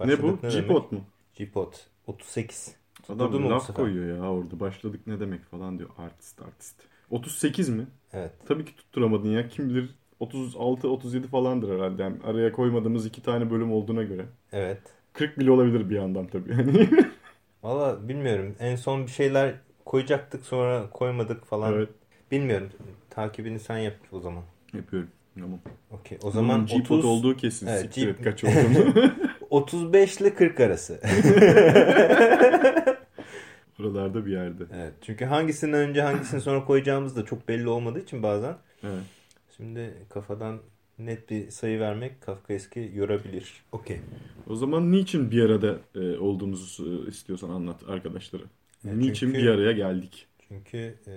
Evet. ne bu? demek? Jipot mu? Jipot. 38. Adam bu laf koyuyor ya orada. Başladık ne demek falan diyor. Artist artist. 38 mi? Evet. Tabii ki tutturamadın ya. Kim bilir 36-37 falandır herhalde. Yani araya koymadığımız iki tane bölüm olduğuna göre. Evet. 40 bile olabilir bir yandan tabii. Yani. Valla bilmiyorum. En son bir şeyler koyacaktık sonra koymadık falan. evet. Bilmiyorum. Takibini sen yap o zaman. Yapıyorum. Tamam. Okey. O zaman G-Pod 30, olduğu kesin. Evet, Siktir G- kaç olduğunu. 35 ile 40 arası. Buralarda bir yerde. evet. Çünkü hangisini önce hangisini sonra koyacağımız da çok belli olmadığı için bazen. Evet. Şimdi kafadan net bir sayı vermek Kafkaeski yorabilir. Okey. O zaman niçin bir arada e, olduğumuzu e, istiyorsan anlat arkadaşlara. Ya niçin çünkü- bir araya geldik? Çünkü e,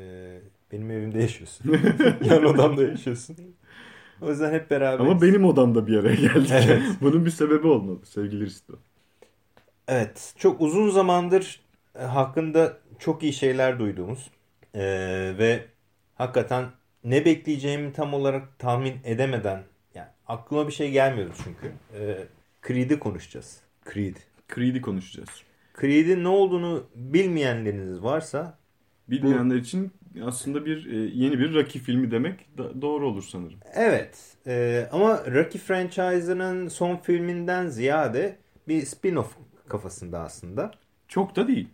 benim evimde yaşıyorsun. Yan odamda yaşıyorsun. O yüzden hep beraber. Ama benim odamda bir araya geldik. Evet. Bunun bir sebebi olmalı sevgili Risto. Evet. Çok uzun zamandır e, hakkında çok iyi şeyler duyduğumuz e, ve hakikaten ne bekleyeceğimi tam olarak tahmin edemeden yani aklıma bir şey gelmiyordu çünkü. E, Creed'i konuşacağız. Creed. Creed'i konuşacağız. Creed'in ne olduğunu bilmeyenleriniz varsa Bilmeyenler için aslında bir e, yeni bir Rocky filmi demek doğru olur sanırım. Evet e, ama Rocky franchise'ının son filminden ziyade bir spin-off kafasında aslında. Çok da değil.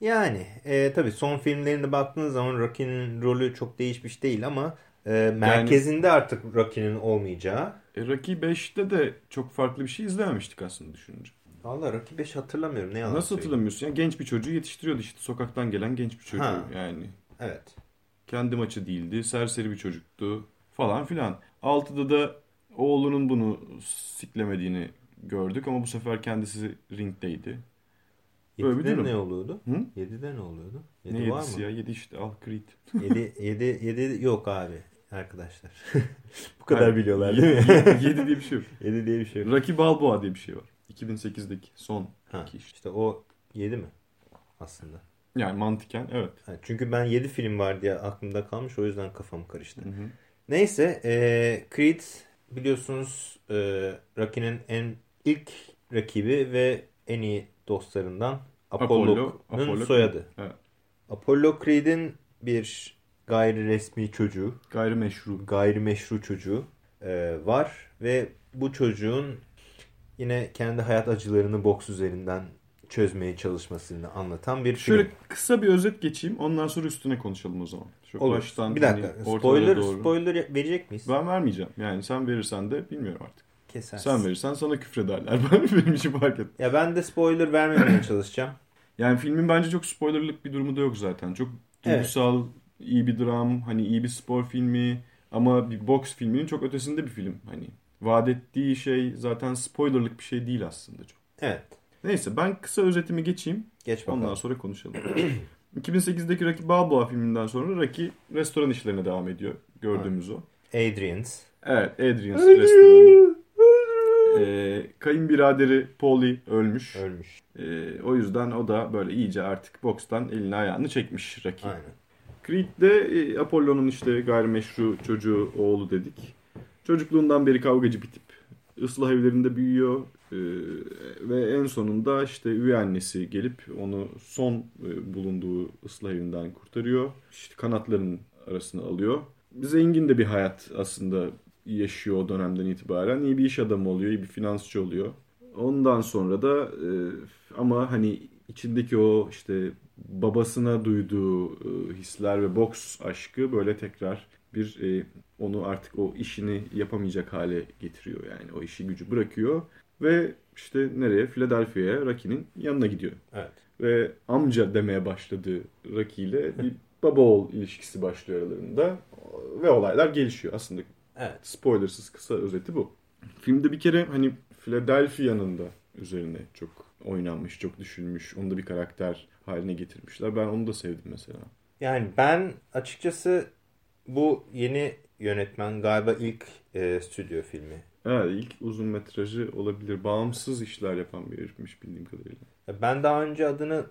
Yani e, tabii son filmlerine baktığınız zaman Rocky'nin rolü çok değişmiş değil ama e, merkezinde artık Rocky'nin olmayacağı. E, Rocky 5'te de çok farklı bir şey izlememiştik aslında düşününce. Vallahi Rocky 5 hatırlamıyorum ne Nasıl hatırlamıyorsun? Yani genç bir çocuğu yetiştiriyordu işte sokaktan gelen genç bir çocuğu Ha. yani. Evet. Kendi maçı değildi, serseri bir çocuktu falan filan. Altıda da oğlunun bunu siklemediğini gördük ama bu sefer kendisi ringdeydi. Böyle bir 7'de durum. ne oluyordu? Hı? 7'de ne oluyordu? Ne 7 var yedisi mı? ya? Yedi işte al Creed. 7, 7, 7 yok abi arkadaşlar. Bu kadar Hayır, biliyorlar değil mi? yedi- Yedi diye bir şey yok. 7 diye bir şey yok. Rocky Balboa diye bir şey var. 2008'deki son Ha, iki işte. işte o 7 mi aslında? Yani mantıken evet. Çünkü ben 7 film var diye aklımda kalmış o yüzden kafam karıştı. Hı hı. Neyse e, Creed biliyorsunuz e, Rocky'nin en ilk rakibi ve en iyi dostlarından Apollo'nun Apollo- Apollo soyadı. Evet. Apollo Creed'in bir gayri resmi çocuğu, Gayrimeşru. gayrimeşru çocuğu e, var ve bu çocuğun yine kendi hayat acılarını boks üzerinden çözmeye çalışmasını anlatan bir Şöyle film. kısa bir özet geçeyim. Ondan sonra üstüne konuşalım o zaman. Şu Olur. baştan bir dakika. hani spoiler, doğru. spoiler verecek miyiz? Ben vermeyeceğim. Yani sen verirsen de bilmiyorum artık. Kesersin. Sen verirsen sana küfrederler. Benim için fark et. Ya ben de spoiler vermemeye çalışacağım. Yani filmin bence çok spoilerlık bir durumu da yok zaten. Çok Evet. duygusal, iyi bir dram, hani iyi bir spor filmi ama bir boks filminin çok ötesinde bir film. Hani vaat ettiği şey zaten spoilerlık bir şey değil aslında çok. Evet. Neyse ben kısa özetimi geçeyim. Geç bakalım. Ondan sonra konuşalım. 2008'deki Rocky Balboa filminden sonra Rocky restoran işlerine devam ediyor. Gördüğümüz o. Adrian's. Evet, Adrian's restoranı. Ee, kayınbiraderi Paulie ölmüş. Ölmüş. Ee, o yüzden o da böyle iyice artık bokstan elini ayağını çekmiş Rocky. Aynen. Creed de e, Apollo'nun işte gayrimeşru çocuğu oğlu dedik. Çocukluğundan beri kavgacı bir tip. Islah evlerinde büyüyor Ee, ve en sonunda işte üvey annesi gelip onu son e, bulunduğu ıslah evinden kurtarıyor. İşte kanatlarının arasına alıyor. Zengin de bir hayat aslında yaşıyor o dönemden itibaren. İyi bir iş adamı oluyor, iyi bir finansçı oluyor. Ondan sonra da e, ama hani içindeki o işte babasına duyduğu e, hisler ve boks aşkı böyle tekrar bir onu artık o işini yapamayacak hale getiriyor yani o işi gücü bırakıyor ve işte nereye Philadelphia'ya Rocky'nin yanına gidiyor Evet. ve amca demeye başladığı Rocky ile bir baba oğul ilişkisi başlıyor aralarında ve olaylar gelişiyor aslında Evet. spoilersız kısa özeti bu. Filmde bir kere hani Philadelphia'nın da üzerine çok oynanmış, çok düşünmüş. Onu da bir karakter haline getirmişler. Ben onu da sevdim mesela. Yani ben açıkçası bu yeni yönetmen galiba ilk e, stüdyo filmi. Evet, ilk uzun metrajı olabilir. Bağımsız işler yapan bir herifmiş bildiğim kadarıyla. Ben daha önce adını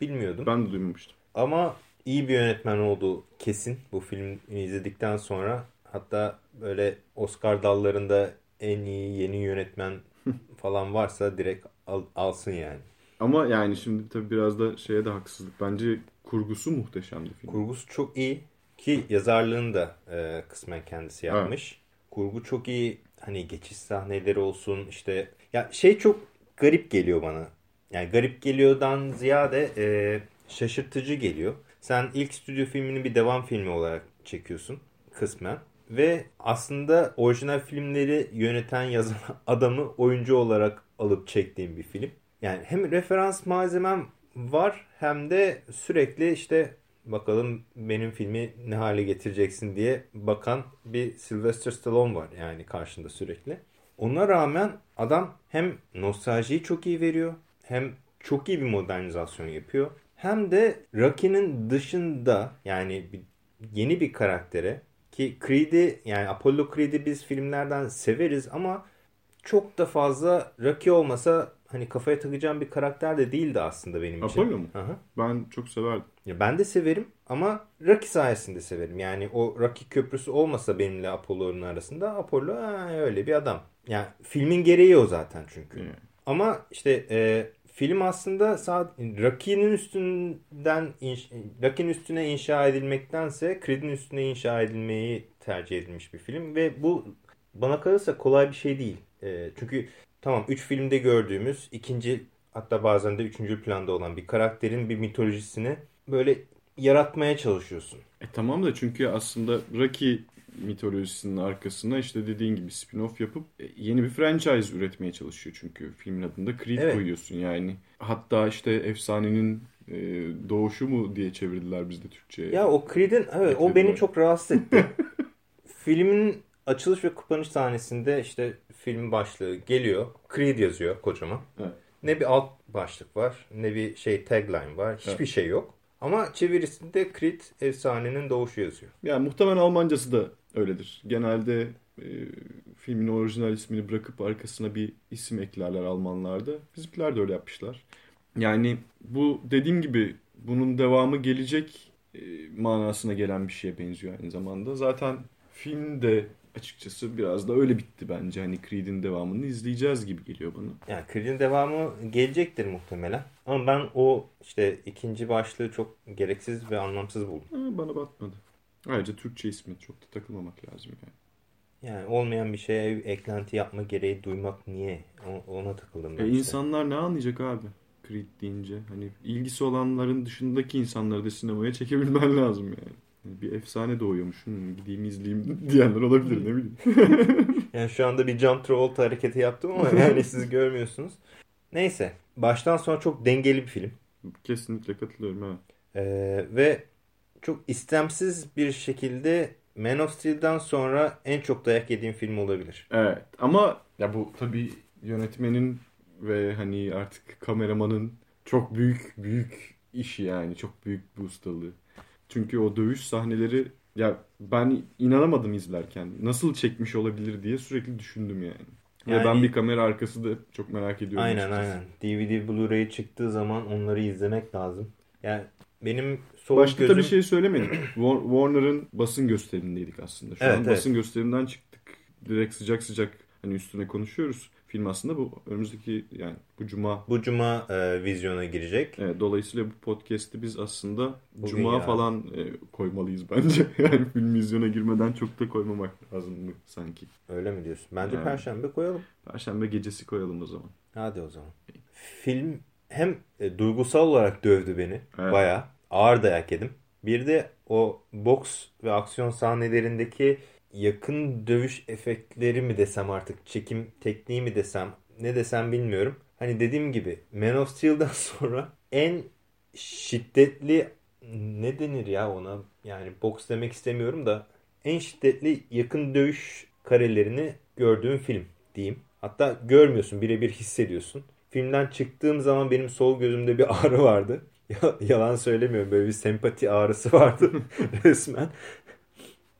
bilmiyordum. Ben de duymamıştım. Ama iyi bir yönetmen olduğu kesin bu filmi izledikten sonra. Hatta böyle Oscar dallarında en iyi yeni yönetmen falan varsa direkt al, alsın yani. Ama yani şimdi tabii biraz da şeye de haksızlık. Bence kurgusu muhteşemdi film. Kurgusu çok iyi ki yazarlığını da e, kısmen kendisi yapmış. Evet. Kurgu çok iyi. Hani geçiş sahneleri olsun işte. Ya şey çok garip geliyor bana. Yani garip geliyordan ziyade e, şaşırtıcı geliyor. Sen ilk stüdyo filmini bir devam filmi olarak çekiyorsun kısmen. Ve aslında orijinal filmleri yöneten yazan adamı oyuncu olarak alıp çektiğim bir film. Yani hem referans malzemem var hem de sürekli işte bakalım benim filmi ne hale getireceksin diye bakan bir Sylvester Stallone var yani karşında sürekli. Ona rağmen adam hem nostaljiyi çok iyi veriyor hem çok iyi bir modernizasyon yapıyor. Hem de Rocky'nin dışında yani yeni bir karaktere ki Creed'i yani Apollo Creed'i biz filmlerden severiz ama çok da fazla Rocky olmasa hani kafaya takacağım bir karakter de değildi aslında benim için. Apollo mu? Aha. Ben çok severdim. Ya ben de severim ama Rocky sayesinde severim. Yani o Rocky köprüsü olmasa benimle Apollo'nun arasında Apollo ha, öyle bir adam. Yani filmin gereği o zaten çünkü. Hmm. Ama işte e, film aslında Rocky'nin üstünden Rocky'nin üstüne inşa edilmektense Creed'in üstüne inşa edilmeyi tercih edilmiş bir film ve bu bana kalırsa kolay bir şey değil. E, çünkü tamam 3 filmde gördüğümüz ikinci hatta bazen de üçüncü planda olan bir karakterin bir mitolojisini böyle yaratmaya çalışıyorsun. E tamam da çünkü aslında Rocky mitolojisinin arkasına işte dediğin gibi spin-off yapıp e, yeni bir franchise üretmeye çalışıyor çünkü filmin adında Creed evet. koyuyorsun yani. Hatta işte efsanenin e, doğuşu mu diye çevirdiler bizde Türkçe'ye. Ya o Creed'in evet o beni çok rahatsız etti. Filmin açılış ve kapanış sahnesinde işte film başlığı geliyor. Creed yazıyor kocaman. Evet. Ne bir alt başlık var ne bir şey tagline var. Hiçbir evet. şey yok. Ama çevirisinde Creed efsanenin doğuşu yazıyor. Yani muhtemelen Almancası da öyledir. Genelde e, filmin orijinal ismini bırakıp arkasına bir isim eklerler Almanlarda. Bizimkiler de öyle yapmışlar. Yani bu dediğim gibi bunun devamı gelecek e, manasına gelen bir şeye benziyor aynı zamanda. Zaten film de açıkçası biraz da öyle bitti bence. Hani Creed'in devamını izleyeceğiz gibi geliyor bana. Yani Creed'in devamı gelecektir muhtemelen. Ama ben o işte ikinci başlığı çok gereksiz ve anlamsız buldum. Ha, bana batmadı. Ayrıca Türkçe ismi çok da takılmamak lazım yani. Yani olmayan bir şeye eklenti yapma gereği duymak niye? Ona takıldım ben. E, işte. İnsanlar ne anlayacak abi? Creed deyince. Hani ilgisi olanların dışındaki insanları da sinemaya çekebilmen lazım yani bir efsane doğuyormuş. Hmm, gideyim izleyeyim diyenler olabilir ne bileyim. yani şu anda bir John Travolta hareketi yaptım ama yani siz görmüyorsunuz. Neyse. Baştan sona çok dengeli bir film. Kesinlikle katılıyorum evet. Ee, ve çok istemsiz bir şekilde Man of Steel'den sonra en çok dayak yediğim film olabilir. Evet ama ya bu tabii yönetmenin ve hani artık kameramanın çok büyük büyük işi yani çok büyük bir ustalığı. Çünkü o dövüş sahneleri ya ben inanamadım izlerken. Nasıl çekmiş olabilir diye sürekli düşündüm yani. Yani, Ve ben bir kamera arkası da çok merak ediyorum. Aynen açıkçası. aynen. DVD Blu-ray çıktığı zaman onları izlemek lazım. Yani benim sol Başka gözüm... tabii şey söylemedik. Warner'ın basın gösterimindeydik aslında. Şu evet, an evet. basın gösterimden çıktık. Direkt sıcak sıcak hani üstüne konuşuyoruz film aslında bu önümüzdeki yani bu cuma. Bu cuma e, vizyona girecek. Evet, dolayısıyla bu podcast'i biz aslında Bugün cuma ya. falan e, koymalıyız bence. Yani film vizyona girmeden çok da koymamak lazım mı sanki. Öyle mi diyorsun? Bence yani, perşembe koyalım. Perşembe gecesi koyalım o zaman. Hadi o zaman. Film hem e, duygusal olarak dövdü beni. Evet. Bayağı ağır dayak yedim. Bir de o boks ve aksiyon sahnelerindeki yakın dövüş efektleri mi desem artık çekim tekniği mi desem ne desem bilmiyorum. Hani dediğim gibi Man of Steel'dan sonra en şiddetli ne denir ya ona yani boks demek istemiyorum da en şiddetli yakın dövüş karelerini gördüğüm film diyeyim. Hatta görmüyorsun birebir hissediyorsun. Filmden çıktığım zaman benim sol gözümde bir ağrı vardı. Yalan söylemiyorum böyle bir sempati ağrısı vardı resmen.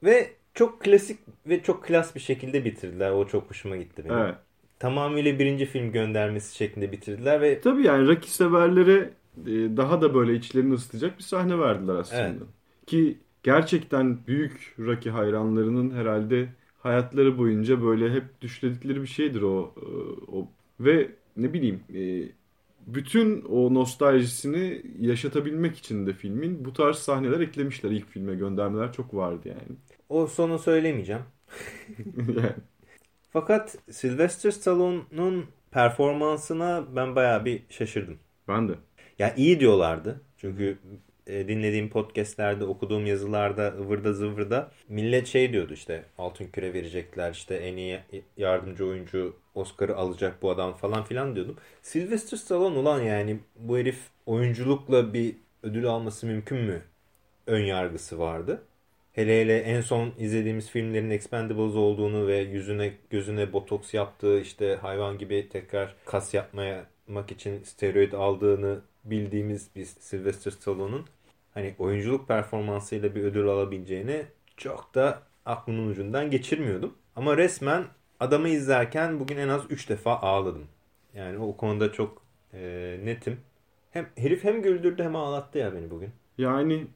Ve çok klasik ve çok klas bir şekilde bitirdiler. O çok hoşuma gitti benim. Evet. Tamamıyla birinci film göndermesi şeklinde bitirdiler ve... Tabii yani Rocky severlere e, daha da böyle içlerini ısıtacak bir sahne verdiler aslında. Evet. Ki gerçekten büyük Rocky hayranlarının herhalde hayatları boyunca böyle hep düşledikleri bir şeydir o. e, o. Ve ne bileyim e, bütün o nostaljisini yaşatabilmek için de filmin bu tarz sahneler eklemişler. İlk filme göndermeler çok vardı yani. O sonu söylemeyeceğim. Fakat Sylvester Stallone'un performansına ben bayağı bir şaşırdım. ben de. Ya iyi diyorlardı. Çünkü e, dinlediğim podcastlerde, okuduğum yazılarda, ıvırda zıvırda millet şey diyordu işte altın küre verecekler işte en iyi yardımcı oyuncu Oscar'ı alacak bu adam falan filan diyordum. Sylvester Stallone ulan yani bu herif oyunculukla bir ödül alması mümkün mü? Ön yargısı vardı. Hele hele en son izlediğimiz filmlerin Expendables olduğunu ve yüzüne gözüne botoks yaptığı işte hayvan gibi tekrar kas yapmak için steroid aldığını bildiğimiz bir Sylvester Stallone'un hani oyunculuk performansıyla bir ödül alabileceğini çok da aklımın ucundan geçirmiyordum. Ama resmen adamı izlerken bugün en az 3 defa ağladım. Yani o konuda çok e, netim. Hem herif hem güldürdü hem ağlattı ya beni bugün. Yani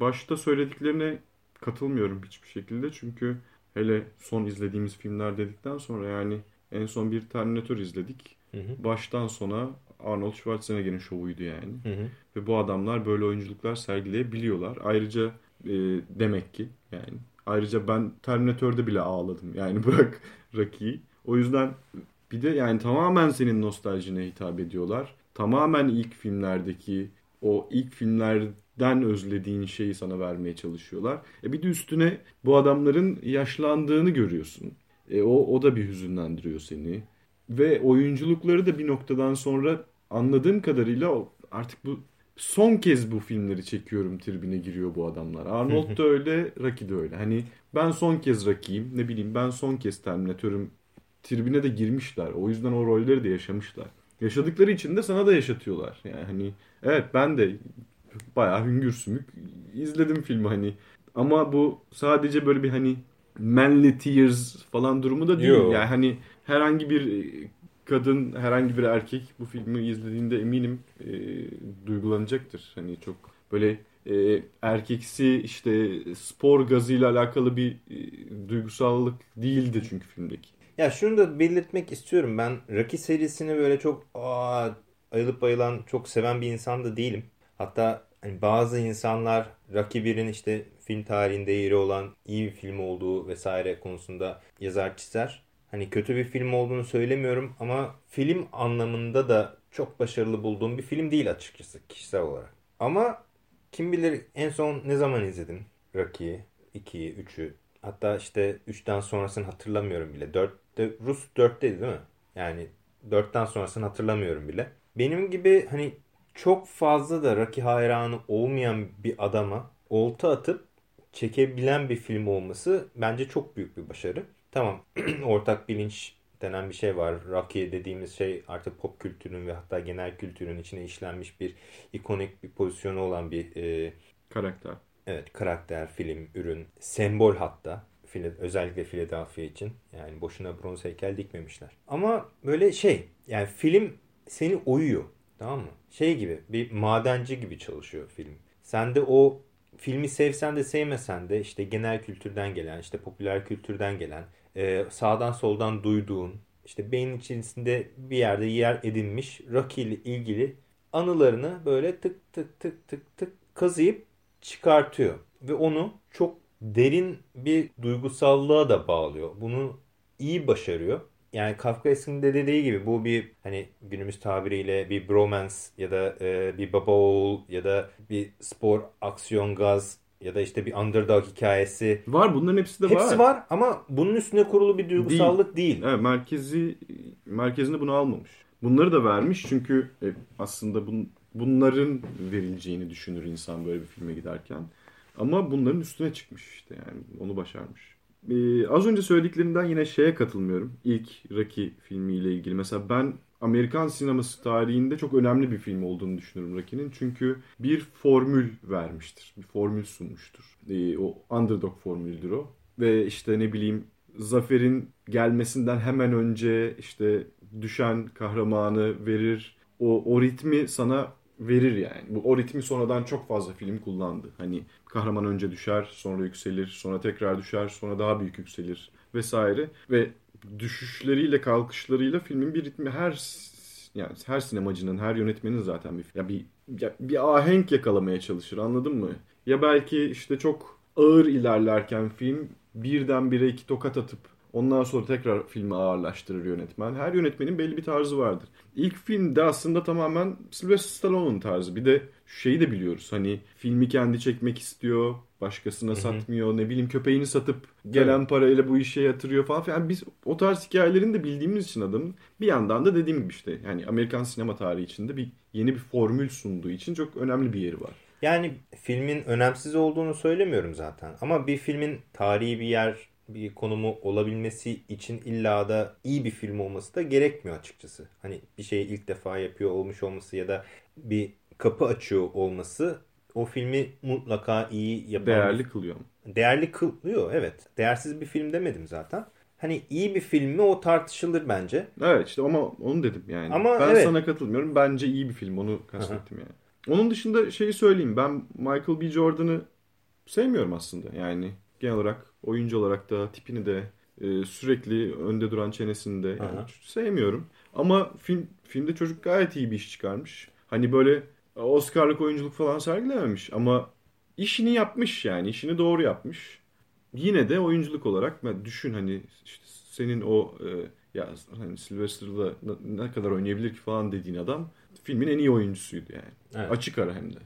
başta söylediklerine katılmıyorum hiçbir şekilde. Çünkü hele son izlediğimiz filmler dedikten sonra yani en son bir Terminator izledik. Hı hı. Baştan sona Arnold Schwarzenegger'in şovuydu yani. Hı hı. Ve bu adamlar böyle oyunculuklar sergileyebiliyorlar. Ayrıca e, demek ki yani ayrıca ben Terminator'da bile ağladım. Yani bırak Rocky'yi. O yüzden bir de yani tamamen senin nostaljine hitap ediyorlar. Tamamen ilk filmlerdeki o ilk filmlerden özlediğin şeyi sana vermeye çalışıyorlar. E bir de üstüne bu adamların yaşlandığını görüyorsun. E o, o da bir hüzünlendiriyor seni. Ve oyunculukları da bir noktadan sonra anladığım kadarıyla artık bu son kez bu filmleri çekiyorum tribine giriyor bu adamlar. Arnold da öyle, Rocky de öyle. Hani ben son kez Rocky'yim, ne bileyim ben son kez Terminator'ım tribine de girmişler. O yüzden o rolleri de yaşamışlar. Yaşadıkları için de sana da yaşatıyorlar. Yani hani evet ben de bayağı hüngür sümük izledim filmi hani. Ama bu sadece böyle bir hani manly tears falan durumu da değil. Yo. Yani hani herhangi bir e, kadın, herhangi bir erkek bu filmi izlediğinde eminim e, duygulanacaktır. Hani çok böyle e, erkeksi işte spor gazıyla alakalı bir e, duygusallık değildi çünkü filmdeki. Ya şunu da belirtmek istiyorum. Ben Rocky serisini böyle çok aa, ayılıp bayılan, çok seven bir insan da değilim. Hatta hani bazı insanlar Rocky 1'in işte film tarihinde yeri olan iyi bir film olduğu vesaire konusunda yazar çizer. Hani kötü bir film olduğunu söylemiyorum ama film anlamında da çok başarılı bulduğum bir film değil açıkçası kişisel olarak. Ama kim bilir en son ne zaman izledim Rocky'yi, 2'yi, 3'ü. Hatta işte 3'ten sonrasını hatırlamıyorum bile. 4'te, Rus 4'teydi değil mi? Yani 4'ten sonrasını hatırlamıyorum bile. Benim gibi hani çok fazla da Rocky hayranı olmayan bir adama olta atıp çekebilen bir film olması bence çok büyük bir başarı. Tamam ortak bilinç denen bir şey var. Rocky dediğimiz şey artık pop kültürün ve hatta genel kültürün içine işlenmiş bir ikonik bir pozisyonu olan bir e, Karakter. Evet karakter, film, ürün, sembol hatta. Özellikle Philadelphia için. Yani boşuna bronz heykel dikmemişler. Ama böyle şey yani film seni oyuyor. Tamam mı? Şey gibi bir madenci gibi çalışıyor film. Sen de o filmi sevsen de sevmesen de işte genel kültürden gelen, işte popüler kültürden gelen, e, sağdan soldan duyduğun, işte beynin içerisinde bir yerde yer edinmiş Rocky ile ilgili anılarını böyle tık tık tık tık tık kazıyıp çıkartıyor. Ve onu çok derin bir duygusallığa da bağlıyor. Bunu iyi başarıyor. Yani Kafkaes'in de dediği gibi bu bir hani günümüz tabiriyle bir bromance ya da e, bir baba oğul ya da bir spor aksiyon gaz ya da işte bir underdog hikayesi. Var bunların hepsi de var. Hepsi var ama bunun üstüne kurulu bir duygusallık değil. Evet, merkezi merkezinde bunu almamış. Bunları da vermiş çünkü e, aslında bun, bunların verileceğini düşünür insan böyle bir filme giderken. Ama bunların üstüne çıkmış işte yani onu başarmış. Ee, az önce söylediklerinden yine şeye katılmıyorum. İlk Rocky filmiyle ilgili. Mesela ben Amerikan sineması tarihinde çok önemli bir film olduğunu düşünüyorum Rocky'nin. Çünkü bir formül vermiştir. Bir formül sunmuştur. Ee, o underdog formüldür o. Ve işte ne bileyim zaferin gelmesinden hemen önce işte düşen kahramanı verir. O, o ritmi sana verir yani. Bu o ritmi sonradan çok fazla film kullandı. Hani kahraman önce düşer, sonra yükselir, sonra tekrar düşer, sonra daha büyük yükselir vesaire ve düşüşleriyle kalkışlarıyla filmin bir ritmi her yani her sinemacının, her yönetmenin zaten bir ya bir ya bir ahenk yakalamaya çalışır. Anladın mı? Ya belki işte çok ağır ilerlerken film birdenbire iki tokat atıp ondan sonra tekrar filmi ağırlaştırır yönetmen. Her yönetmenin belli bir tarzı vardır. İlk filmde aslında tamamen Sylvester Stallone'un tarzı. Bir de şeyi de biliyoruz. Hani filmi kendi çekmek istiyor. Başkasına Hı-hı. satmıyor. Ne bileyim köpeğini satıp gelen evet. parayla bu işe yatırıyor falan. Yani biz o tarz hikayelerini de bildiğimiz için adamın bir yandan da dediğim gibi işte yani Amerikan sinema tarihi içinde bir yeni bir formül sunduğu için çok önemli bir yeri var. Yani filmin önemsiz olduğunu söylemiyorum zaten. Ama bir filmin tarihi bir yer, bir konumu olabilmesi için illa da iyi bir film olması da gerekmiyor açıkçası. Hani bir şeyi ilk defa yapıyor olmuş olması ya da bir kapı açıyor olması o filmi mutlaka iyi yapan... Değerli kılıyor. Değerli kılıyor evet. Değersiz bir film demedim zaten. Hani iyi bir film mi o tartışılır bence. Evet işte ama onu dedim yani. Ama ben evet. sana katılmıyorum. Bence iyi bir film onu kastettim yani. Onun dışında şeyi söyleyeyim. Ben Michael B. Jordan'ı sevmiyorum aslında. Yani genel olarak oyuncu olarak da tipini de e, sürekli önde duran çenesini de yani sevmiyorum. Ama film filmde çocuk gayet iyi bir iş çıkarmış. Hani böyle Oscar'lık oyunculuk falan sergilememiş ama işini yapmış yani işini doğru yapmış. Yine de oyunculuk olarak ben düşün hani işte senin o e, ya hani Sylvester'la ne kadar oynayabilir ki falan dediğin adam filmin en iyi oyuncusuydu yani. Evet. Açık ara hem de.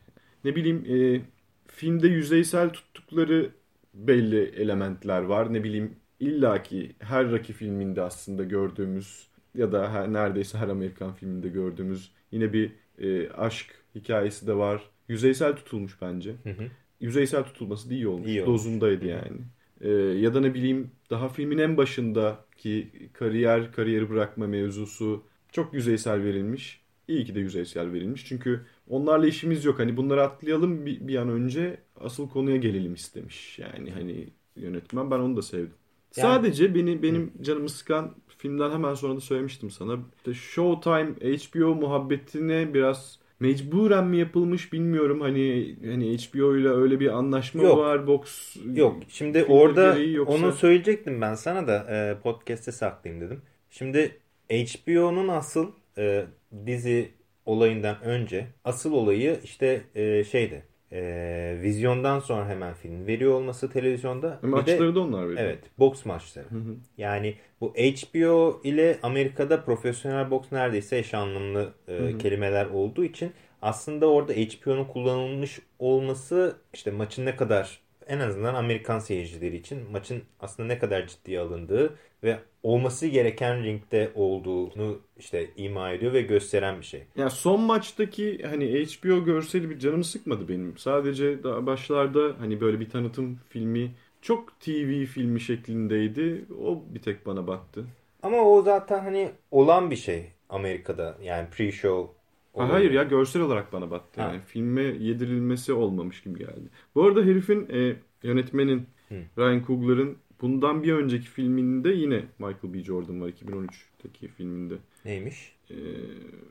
Ne bileyim e, filmde yüzeysel tuttukları belli elementler var. Ne bileyim illaki her Rocky filminde aslında gördüğümüz ya da her, neredeyse her Amerikan filminde gördüğümüz yine bir e, aşk hikayesi de var. Yüzeysel tutulmuş bence. Hı hı. Yüzeysel tutulması da iyi olmuş. İyi olmuş. Dozundaydı yani. E, ya da ne bileyim daha filmin en başındaki kariyer, kariyeri bırakma mevzusu çok yüzeysel verilmiş. İyi ki de yüzeysel verilmiş. Çünkü onlarla işimiz yok. Hani bunları atlayalım bir, bir an önce asıl konuya gelelim istemiş. Yani hani yönetmen ben onu da sevdim. Yani, Sadece beni benim canımı sıkan filmden hemen sonra da söylemiştim sana. İşte Showtime HBO muhabbetine biraz mecburen mi yapılmış bilmiyorum. Hani hani HBO ile öyle bir anlaşma yok. var box. Yok. Şimdi orada yoksa... onu söyleyecektim ben sana da e, podcast'te saklayayım dedim. Şimdi HBO'nun asıl e, dizi olayından önce asıl olayı işte e, şeydi. E, vizyondan sonra hemen film veriyor olması televizyonda. Maçları da onlar veriyor. Evet. Boks maçları. Hı hı. Yani bu HBO ile Amerika'da profesyonel boks neredeyse eş anlamlı e, hı hı. kelimeler olduğu için aslında orada HBO'nun kullanılmış olması işte maçın ne kadar en azından Amerikan seyircileri için maçın aslında ne kadar ciddiye alındığı ve olması gereken ringde olduğunu işte ima ediyor ve gösteren bir şey. Ya son maçtaki hani HBO görseli bir canımı sıkmadı benim. Sadece daha başlarda hani böyle bir tanıtım filmi çok TV filmi şeklindeydi. O bir tek bana battı. Ama o zaten hani olan bir şey Amerika'da. Yani pre-show Ha, hayır ya görsel olarak bana battı. Yani filme yedirilmesi olmamış gibi geldi. Bu arada herifin e, yönetmenin Hı. Ryan Coogler'ın bundan bir önceki filminde yine Michael B. Jordan var 2013'teki filminde. Neymiş? E,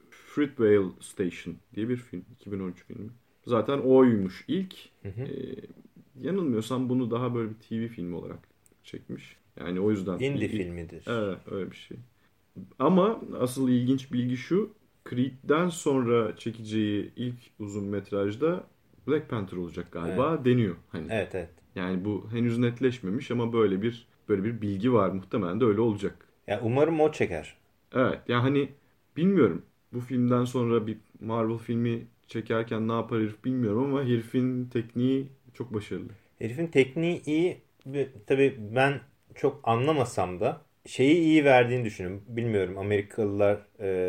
Fruitvale Station diye bir film. 2013 filmi. Zaten oymuş ilk. Hı hı. E, yanılmıyorsam bunu daha böyle bir TV filmi olarak çekmiş. Yani o yüzden. Indie filmidir. Evet öyle bir şey. Ama asıl ilginç bilgi şu. Creed'den sonra çekeceği ilk uzun metrajda Black Panther olacak galiba evet. deniyor. Hani. Evet evet. Yani bu henüz netleşmemiş ama böyle bir böyle bir bilgi var muhtemelen de öyle olacak. Ya umarım o çeker. Evet. Ya yani hani bilmiyorum. Bu filmden sonra bir Marvel filmi çekerken ne yapar herif bilmiyorum ama herifin tekniği çok başarılı. Herifin tekniği iyi. Tabii ben çok anlamasam da şeyi iyi verdiğini düşünüyorum. Bilmiyorum Amerikalılar,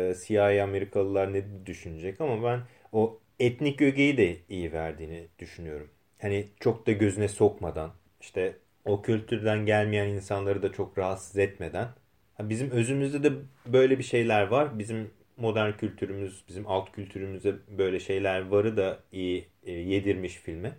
e, siyahi Amerikalılar ne düşünecek ama ben o etnik ögeyi de iyi verdiğini düşünüyorum. Hani çok da gözüne sokmadan, işte o kültürden gelmeyen insanları da çok rahatsız etmeden. Bizim özümüzde de böyle bir şeyler var. Bizim modern kültürümüz, bizim alt kültürümüzde böyle şeyler varı da iyi e, yedirmiş filme.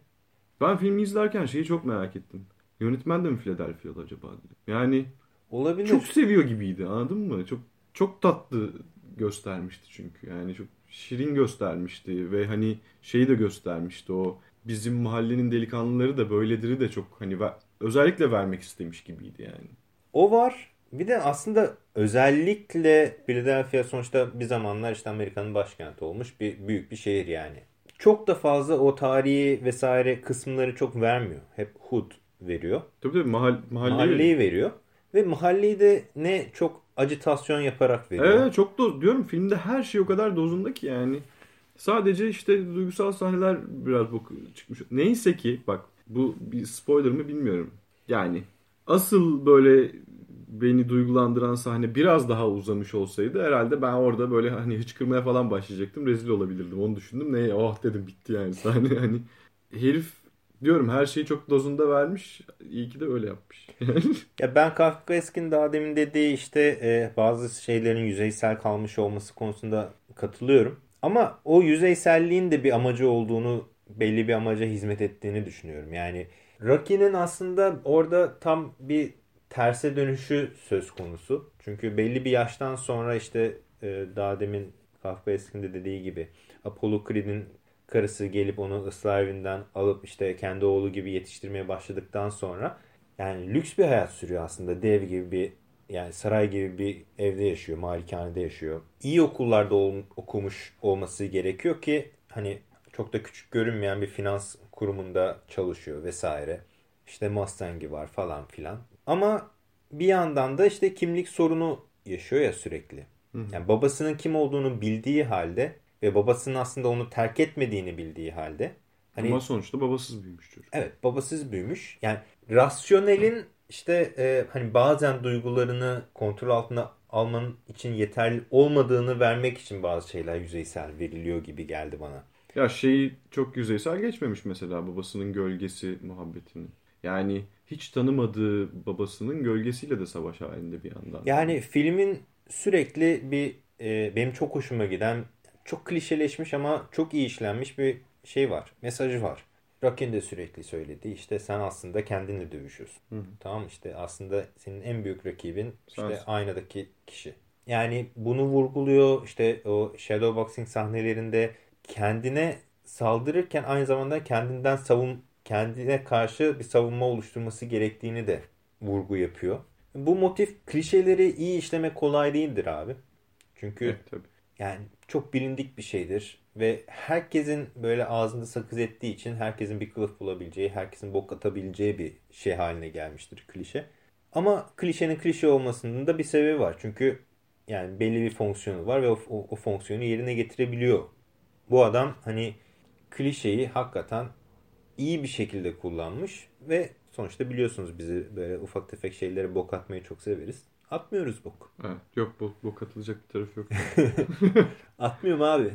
Ben filmi izlerken şeyi çok merak ettim. Yönetmen de mi Philadelphia'lı acaba? Yani Olabilir. Çok seviyor gibiydi anladın mı? Çok çok tatlı göstermişti çünkü. Yani çok şirin göstermişti ve hani şeyi de göstermişti o bizim mahallenin delikanlıları da böyledir de çok hani özellikle vermek istemiş gibiydi yani. O var. Bir de aslında özellikle Philadelphia sonuçta bir zamanlar işte Amerika'nın başkenti olmuş bir büyük bir şehir yani. Çok da fazla o tarihi vesaire kısımları çok vermiyor. Hep hood veriyor. Tabii tabii mahall, mahalleyi, mahalleyi veriyor. Ve mahalleyi de ne çok acitasyon yaparak veriyor. Evet çok doz diyorum filmde her şey o kadar dozunda ki yani. Sadece işte duygusal sahneler biraz bu çıkmış. Neyse ki bak bu bir spoiler mı bilmiyorum. Yani asıl böyle beni duygulandıran sahne biraz daha uzamış olsaydı herhalde ben orada böyle hani hıçkırmaya falan başlayacaktım. Rezil olabilirdim. Onu düşündüm. Ne oh dedim bitti yani sahne. Hani herif diyorum her şeyi çok dozunda vermiş. İyi ki de öyle yapmış. ya ben Kafka Eskin daha demin dediği işte e, bazı şeylerin yüzeysel kalmış olması konusunda katılıyorum. Ama o yüzeyselliğin de bir amacı olduğunu, belli bir amaca hizmet ettiğini düşünüyorum. Yani Rocky'nin aslında orada tam bir terse dönüşü söz konusu. Çünkü belli bir yaştan sonra işte e, daha demin Kafka Eskin'de dediği gibi Apollo Creed'in karısı gelip onu ıslah evinden alıp işte kendi oğlu gibi yetiştirmeye başladıktan sonra yani lüks bir hayat sürüyor aslında. Dev gibi bir yani saray gibi bir evde yaşıyor, malikanede yaşıyor. İyi okullarda ol, okumuş olması gerekiyor ki hani çok da küçük görünmeyen bir finans kurumunda çalışıyor vesaire. İşte Mustang'i var falan filan. Ama bir yandan da işte kimlik sorunu yaşıyor ya sürekli. Yani babasının kim olduğunu bildiği halde ve babasının aslında onu terk etmediğini bildiği halde. Hani, Ama sonuçta babasız büyümüş çocuk. Evet babasız büyümüş. Yani rasyonelin işte e, hani bazen duygularını kontrol altına almanın için yeterli olmadığını vermek için bazı şeyler yüzeysel veriliyor gibi geldi bana. Ya şeyi çok yüzeysel geçmemiş mesela babasının gölgesi muhabbetini. Yani hiç tanımadığı babasının gölgesiyle de savaş halinde bir yandan. Yani filmin sürekli bir e, benim çok hoşuma giden çok klişeleşmiş ama çok iyi işlenmiş bir şey var. Mesajı var. Rock'in de sürekli söyledi. İşte sen aslında kendinle dövüşüyorsun. Hı. Tamam işte aslında senin en büyük rakibin işte Sensin. aynadaki kişi. Yani bunu vurguluyor. İşte o shadowboxing sahnelerinde kendine saldırırken aynı zamanda kendinden savun kendine karşı bir savunma oluşturması gerektiğini de vurgu yapıyor. Bu motif klişeleri iyi işlemek kolay değildir abi. Çünkü evet, tabii. Yani çok bilindik bir şeydir ve herkesin böyle ağzında sakız ettiği için herkesin bir kılıf bulabileceği, herkesin bok atabileceği bir şey haline gelmiştir klişe. Ama klişenin klişe olmasının da bir sebebi var. Çünkü yani belli bir fonksiyonu var ve o, o, o fonksiyonu yerine getirebiliyor. Bu adam hani klişeyi hakikaten iyi bir şekilde kullanmış ve sonuçta biliyorsunuz bizi böyle ufak tefek şeylere bok atmayı çok severiz. Atmıyoruz bok. Evet, yok bok, bok atılacak bir taraf yok. Atmıyorum abi.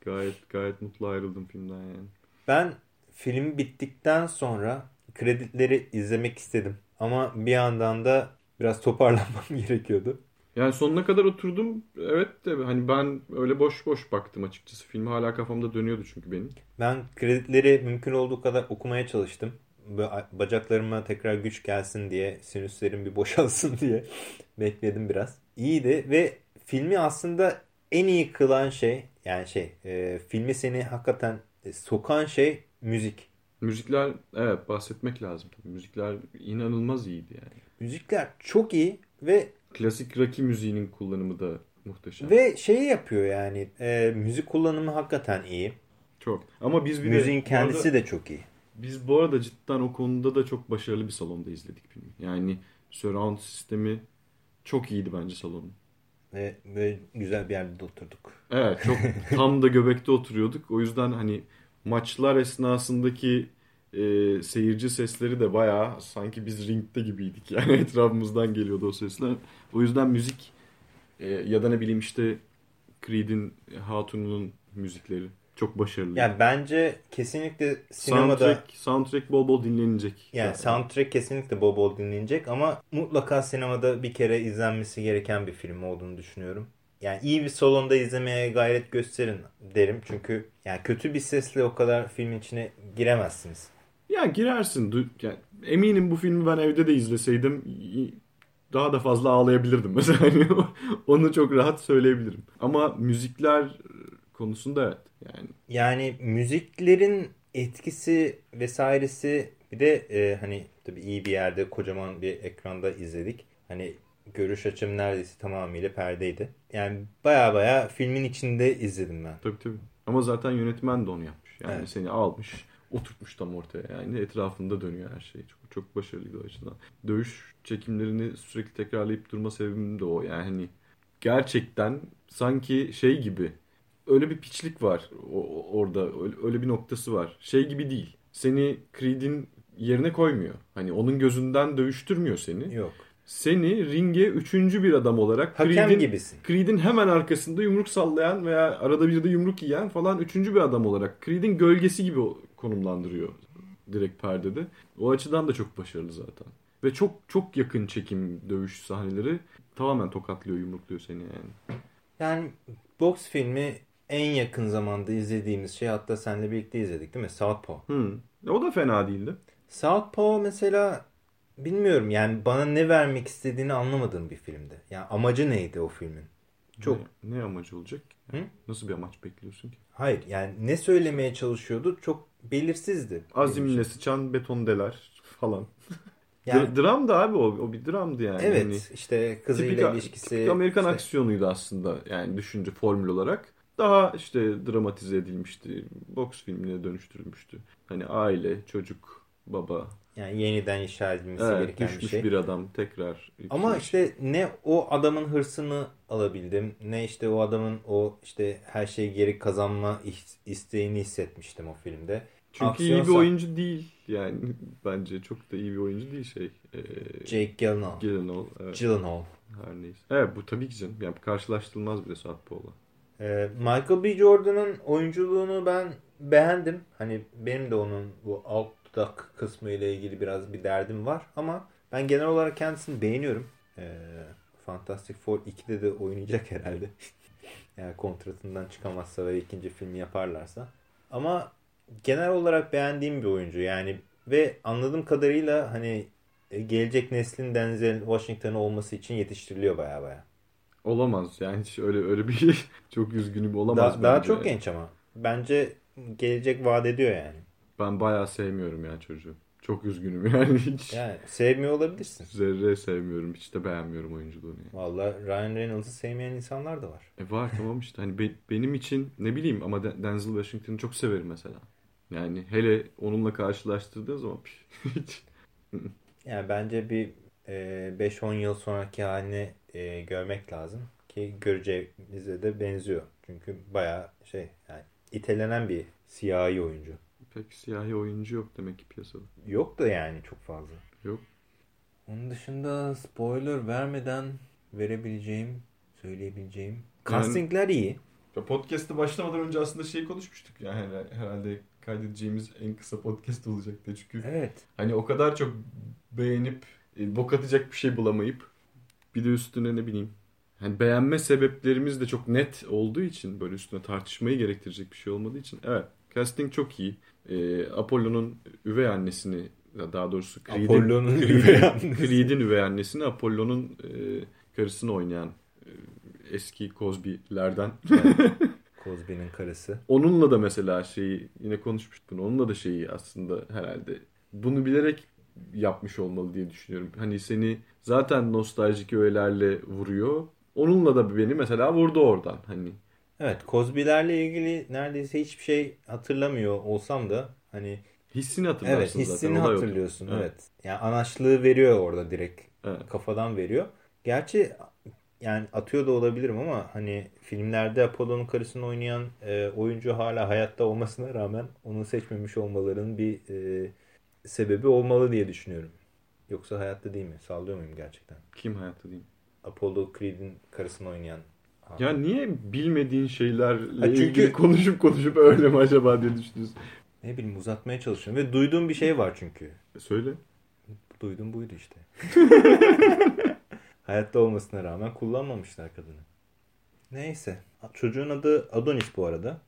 Gayet gayet mutlu ayrıldım filmden yani. Ben film bittikten sonra kredileri izlemek istedim. Ama bir yandan da biraz toparlanmam gerekiyordu. Yani sonuna kadar oturdum. Evet de hani ben öyle boş boş baktım açıkçası. Film hala kafamda dönüyordu çünkü benim. Ben kredileri mümkün olduğu kadar okumaya çalıştım. Bacaklarıma tekrar güç gelsin diye, sinüslerim bir boşalsın diye bekledim biraz. İyiydi ve filmi aslında en iyi kılan şey yani şey e, filmi seni hakikaten e, sokan şey müzik. Müzikler evet bahsetmek lazım tabii. Müzikler inanılmaz iyiydi yani. Müzikler çok iyi ve Klasik Rocky müziğinin kullanımı da muhteşem. Ve şeyi yapıyor yani e, müzik kullanımı hakikaten iyi. Çok. Ama biz bir Müziğin de, kendisi arada, de çok iyi. Biz bu arada cidden o konuda da çok başarılı bir salonda izledik filmi. Yani surround sistemi çok iyiydi bence salonun. Ve, ve güzel bir yerde oturduk. Evet çok tam da göbekte oturuyorduk. O yüzden hani maçlar esnasındaki e, seyirci sesleri de bayağı sanki biz ringde gibiydik. Yani etrafımızdan geliyordu o sesler. O yüzden müzik e, ya da ne bileyim işte Creed'in Hatun'un müzikleri çok başarılı. Yani bence kesinlikle sinemada... Soundtrack, soundtrack bol bol dinlenecek. Yani zaten. soundtrack kesinlikle bol bol dinlenecek ama mutlaka sinemada bir kere izlenmesi gereken bir film olduğunu düşünüyorum. Yani iyi bir salonda izlemeye gayret gösterin derim. Çünkü yani kötü bir sesle o kadar filmin içine giremezsiniz. Ya girersin. Yani eminim bu filmi ben evde de izleseydim daha da fazla ağlayabilirdim mesela. Onu çok rahat söyleyebilirim. Ama müzikler konusunda evet. Yani Yani müziklerin etkisi vesairesi bir de e, hani tabii iyi bir yerde kocaman bir ekranda izledik. Hani görüş açım neredeyse tamamıyla perdeydi. Yani baya baya filmin içinde izledim ben. tabii tabii. Ama zaten yönetmen de onu yapmış. Yani Evet. seni almış, oturtmuş tam ortaya. Yani etrafında dönüyor her şey. Çok, çok başarılıydı o açıdan. Dövüş çekimlerini sürekli tekrarlayıp durma sebebim de o. Yani hani gerçekten sanki şey gibi öyle bir piçlik var o- orada. Öyle, öyle bir noktası var. Şey gibi değil. Seni Creed'in yerine koymuyor. Hani onun gözünden dövüştürmüyor seni. Yok. Seni ringe üçüncü bir adam olarak Creed'in. Creed'in hemen arkasında yumruk sallayan veya arada bir de yumruk yiyen falan üçüncü bir adam olarak Creed'in gölgesi gibi konumlandırıyor direkt perdede. O açıdan da çok başarılı zaten. Ve çok çok yakın çekim dövüş sahneleri tamamen tokatlıyor, yumrukluyor seni yani. Yani boks filmi en yakın zamanda izlediğimiz şey hatta seninle birlikte izledik değil mi? Southpaw. Hı. O da fena değildi. Southpaw mesela bilmiyorum yani bana ne vermek istediğini anlamadığım bir filmdi. Yani amacı neydi o filmin? Çok Ne, ne amacı olacak? Hı? Nasıl bir amaç bekliyorsun ki? hayır yani ne söylemeye çalışıyordu çok belirsizdi. Azimle sıçan betondeler falan. Yani, Dra- dram da abi o, o bir dramdı yani. evet Hani- işte kızıyla tipik, ilişkisi. tipik Amerikan işte- aksiyonuydu aslında yani düşünce formül olarak. Daha işte dramatize edilmişti. Boks filmine dönüştürülmüştü. Hani aile, çocuk, baba. Yani yeniden inşa edilmesi Evet, gereken bir düşmüş şey. bir adam tekrar. Ama işte ne o adamın hırsını alabildim ne işte o adamın o işte her şeyi geri kazanma is- isteğini hissetmiştim o filmde. Çünkü iyi bir Aksiyonsa- oyuncu değil. Yani bence çok da iyi bir oyuncu değil şey. Ee, Jake Gyllenhaal. Gyllenhaal. Evet, Gyllenhaal. her neyse. Evet bu tabii ki canım. Yani karşılaştırılmaz bile Southpaw'la. Ee, Michael B. Jordan'ın oyunculuğunu ben beğendim. Hani benim de onun bu alt dudak kısmı ile ilgili biraz bir derdim var. Ama ben genel olarak kendisini beğeniyorum. Ee, Fantastic Four 2'de de oynayacak herhalde. yani kontratından çıkamazsa ve ikinci filmi yaparlarsa. Ama genel olarak beğendiğim bir oyuncu. Yani ve anladığım kadarıyla hani e, gelecek neslin Denzel Washington olması için yetiştiriliyor baya baya. Olamaz yani hiç öyle öyle bir çok üzgünüm olamaz. Daha, daha çok genç ama. Bence gelecek vaat ediyor yani. Ben bayağı sevmiyorum ya çocuğu. Çok üzgünüm yani hiç. Yani sevmiyor olabilirsin. Zerre sevmiyorum. Hiç de beğenmiyorum oyunculuğunu. Yani. Vallahi Ryan Reynolds'ı sevmeyen insanlar da var. E var tamam işte. Hani be- benim için ne bileyim ama De- Denzel Washington'ı çok severim mesela. Yani hele onunla karşılaştırdığın zaman hiç. Yani bence bir 5-10 yıl sonraki halini e, görmek lazım. Ki göreceğimize de benziyor. Çünkü bayağı şey yani itelenen bir siyahi oyuncu. Pek siyahi oyuncu yok demek ki piyasada. Yok da yani çok fazla. Yok. Onun dışında spoiler vermeden verebileceğim, söyleyebileceğim. Castingler iyi. Ya podcast'ı başlamadan önce aslında şeyi konuşmuştuk. Yani herhalde kaydedeceğimiz en kısa podcast olacaktı. Çünkü Evet. Hani o kadar çok beğenip e, bok atacak bir şey bulamayıp bir de üstüne ne bileyim. Hani beğenme sebeplerimiz de çok net olduğu için böyle üstüne tartışmayı gerektirecek bir şey olmadığı için evet casting çok iyi. E, Apollo'nun üvey annesini daha doğrusu Creed'in Apollo'nun üvey annesi. Creed'in üvey annesini Apollo'nun e, karısını oynayan e, eski Cosby'lerden Cosby'nin karısı. Onunla da mesela şeyi yine konuşmuştuk bunu. Onunla da şeyi aslında herhalde bunu bilerek yapmış olmalı diye düşünüyorum. Hani seni zaten nostaljik öğelerle vuruyor. Onunla da beni mesela vurdu oradan. Hani Evet, Cosby'lerle ilgili neredeyse hiçbir şey hatırlamıyor olsam da hani hissini hatırlarsın evet zaten. hissini odur. hatırlıyorsun. Evet. Evet. Yani anaçlığı veriyor orada direkt. Evet. Kafadan veriyor. Gerçi yani atıyor da olabilirim ama hani filmlerde Apollo'nun karısını oynayan e, oyuncu hala hayatta olmasına rağmen onu seçmemiş olmalarının bir e, sebebi olmalı diye düşünüyorum. Yoksa hayatta değil mi? Sallıyor muyum gerçekten? Kim hayatta değil mi? Apollo Creed'in karısını oynayan. Ya niye bilmediğin şeylerle Ha, çünkü- konuşup konuşup öyle mi acaba diye düşünüyorsun. Ne bileyim uzatmaya çalışıyorum. Ve duyduğum bir şey var çünkü. Söyle. Duydum buydu işte. Hayatta olmasına rağmen kullanmamışlar kadını. Neyse. Çocuğun adı Adonis bu arada.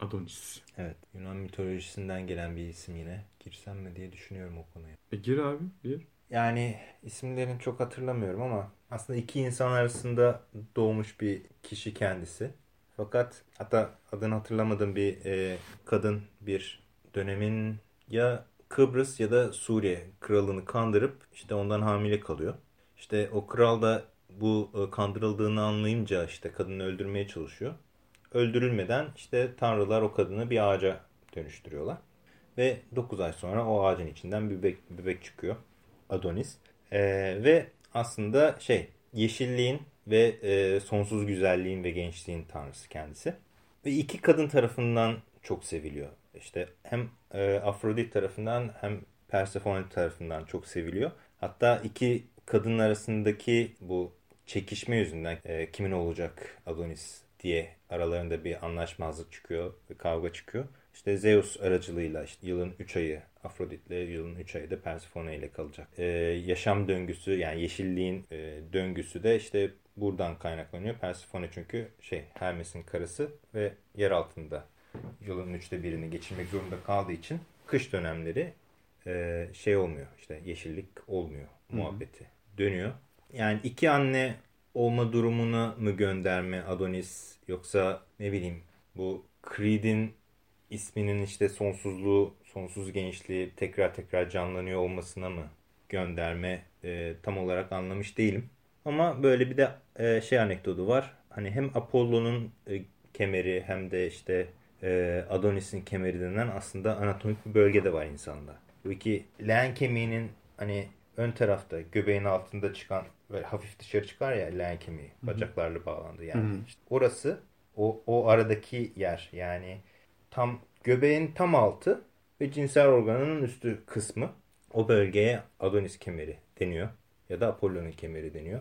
Adonis. Evet. Yunan mitolojisinden gelen bir isim yine. Girsem mi diye düşünüyorum o konuya. E gir abi gir. Yani isimlerini çok hatırlamıyorum ama aslında iki insan arasında doğmuş bir kişi kendisi. Fakat hatta adını hatırlamadığım bir e, kadın bir dönemin ya Kıbrıs ya da Suriye kralını kandırıp işte ondan hamile kalıyor. İşte o kral da bu e, kandırıldığını anlayınca işte kadını öldürmeye çalışıyor. Öldürülmeden işte tanrılar o kadını bir ağaca dönüştürüyorlar. Ve 9 ay sonra o ağacın içinden bir bebek, bebek çıkıyor. Adonis. Ee, ve aslında şey yeşilliğin ve e, sonsuz güzelliğin ve gençliğin tanrısı kendisi. Ve iki kadın tarafından çok seviliyor. İşte hem e, Afrodit tarafından hem Persephone tarafından çok seviliyor. Hatta iki kadın arasındaki bu çekişme yüzünden e, kimin olacak Adonis diye aralarında bir anlaşmazlık çıkıyor ve kavga çıkıyor. İşte Zeus aracılığıyla işte yılın 3 ayı Afrodit'le yılın 3 ayı da Persephone ile kalacak. Ee, yaşam döngüsü yani yeşilliğin e, döngüsü de işte buradan kaynaklanıyor. Persephone çünkü şey Hermes'in karısı ve yer altında yılın üçte birini geçirmek zorunda kaldığı için kış dönemleri e, şey olmuyor işte yeşillik olmuyor muhabbeti Hı -hı. dönüyor. Yani iki anne olma durumuna mı gönderme Adonis yoksa ne bileyim bu Creed'in isminin işte sonsuzluğu, sonsuz gençliği tekrar tekrar canlanıyor olmasına mı gönderme e, tam olarak anlamış değilim. Ama böyle bir de e, şey anekdotu var. Hani hem Apollo'nun e, kemeri hem de işte e, Adonis'in kemeri denen aslında anatomik bir bölge de var insanda. Bu iki leğen kemiğinin hani ön tarafta göbeğin altında çıkan ve hafif dışarı çıkar ya leğen kemiği bacaklarla bağlandı yani. Hı hı. İşte orası o, o aradaki yer yani tam göbeğin tam altı ve cinsel organının üstü kısmı o bölgeye Adonis kemeri deniyor ya da Apollo'nun kemeri deniyor.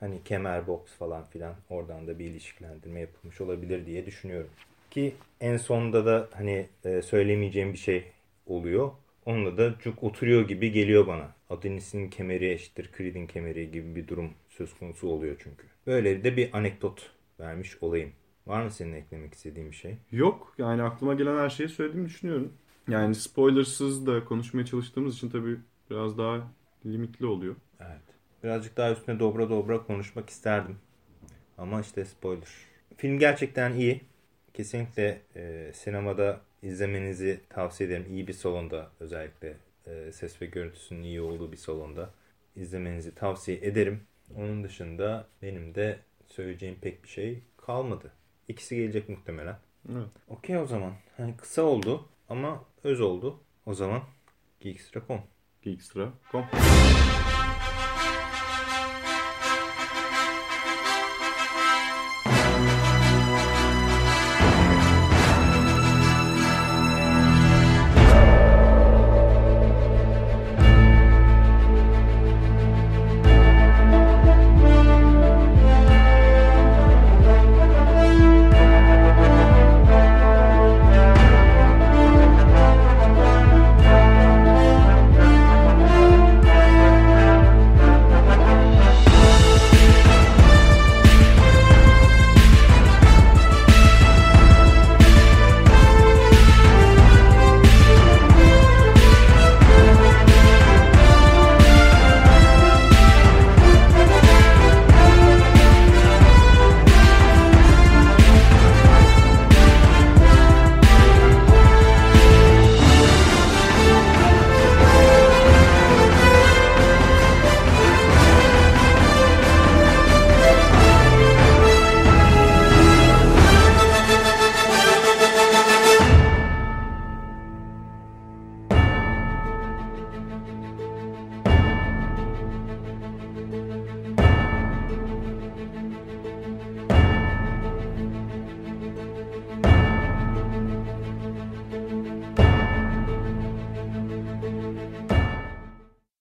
Hani kemer boks falan filan oradan da bir ilişkilendirme yapılmış olabilir diye düşünüyorum. Ki en sonunda da hani e, söylemeyeceğim bir şey oluyor. Onunla da çok oturuyor gibi geliyor bana. Adonis'in kemeri eşittir Creed'in kemeri gibi bir durum söz konusu oluyor çünkü. Böyle de bir anekdot vermiş olayım. Var mı senin eklemek istediğin bir şey? Yok. Yani aklıma gelen her şeyi söylediğimi düşünüyorum. Yani spoilersız da konuşmaya çalıştığımız için tabii biraz daha limitli oluyor. Evet. Birazcık daha üstüne dobra dobra konuşmak isterdim. Ama işte spoiler. Film gerçekten iyi. Kesinlikle e, sinemada izlemenizi tavsiye ederim. İyi bir salonda özellikle e, ses ve görüntüsünün iyi olduğu bir salonda izlemenizi tavsiye ederim. Onun dışında benim de söyleyeceğim pek bir şey kalmadı. İkisi gelecek muhtemelen. Evet. Okey o zaman. Hani kısa oldu ama öz oldu. O zaman Geekstra.com Geekstra.com